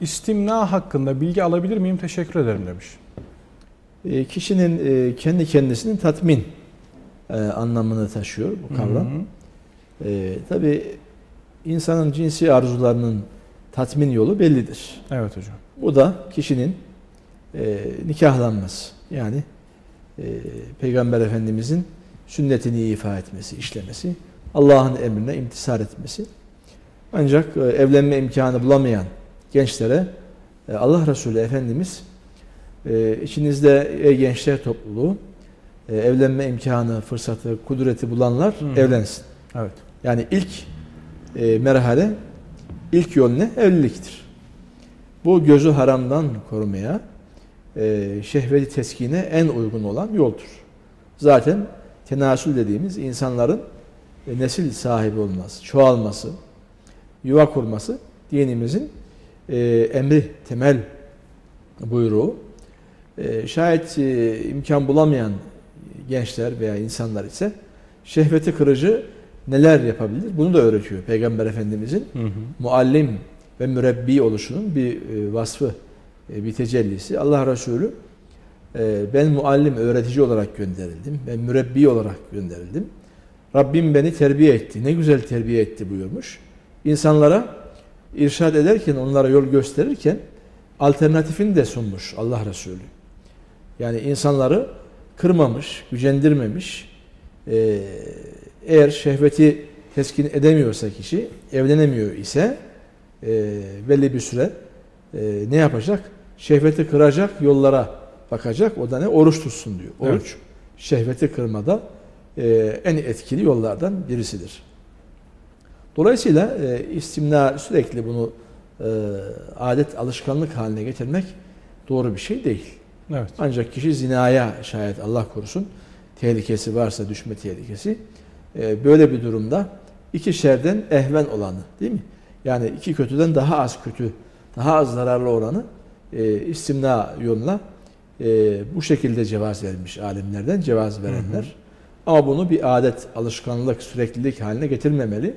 İstimna hakkında bilgi alabilir miyim? Teşekkür ederim demiş. E, kişinin e, kendi kendisini tatmin e, anlamını taşıyor bu kavram. Hı hı. E, Tabi insanın cinsi arzularının tatmin yolu bellidir. Evet hocam. Bu da kişinin e, nikahlanması. Yani e, Peygamber Efendimizin sünnetini ifa etmesi, işlemesi, Allah'ın emrine imtisal etmesi. Ancak e, evlenme imkanı bulamayan gençlere e, Allah Resulü Efendimiz e, içinizde ey gençler topluluğu e, evlenme imkanı, fırsatı, kudreti bulanlar Hı hı. evlensin. Evet. Yani ilk merhale, ilk yol ne? Evliliktir. Bu gözü haramdan korumaya, şehveti teskine en uygun olan yoldur. Zaten tenasül dediğimiz insanların nesil sahibi olması, çoğalması, yuva kurması dinimizin e, emri, temel buyruğu. E, şayet e, imkan bulamayan gençler veya insanlar ise şehveti kırıcı neler yapabilir? Bunu da öğretiyor Peygamber Efendimizin Hı hı. muallim ve mürebbi oluşunun bir e, vasfı, e, bir tecellisi. Allah Resulü e, ben muallim, öğretici olarak gönderildim. Ben mürebbi olarak gönderildim. Rabbim beni terbiye etti. Ne güzel terbiye etti buyurmuş. İnsanlara irşad ederken, onlara yol gösterirken alternatifini de sunmuş Allah Resulü. Yani insanları kırmamış, gücendirmemiş. E, eğer şehveti teskin edemiyorsa kişi, evlenemiyor ise e, belli bir süre e, ne yapacak? Şehveti kıracak yollara bakacak. O da ne? Oruç tutsun diyor. Evet. Oruç. Şehveti kırmada e, en etkili yollardan birisidir. Dolayısıyla e, istimna sürekli bunu e, adet alışkanlık haline getirmek doğru bir şey değil. Evet. Ancak kişi zinaya şayet Allah korusun tehlikesi varsa düşme tehlikesi e, böyle bir durumda iki şerden ehven olanı değil mi? Yani iki kötüden daha az kötü, daha az zararlı olanı e, istimna yoluna e, bu şekilde cevaz vermiş alimlerden cevaz verenler. Ama bunu bir adet, alışkanlık, süreklilik haline getirmemeli.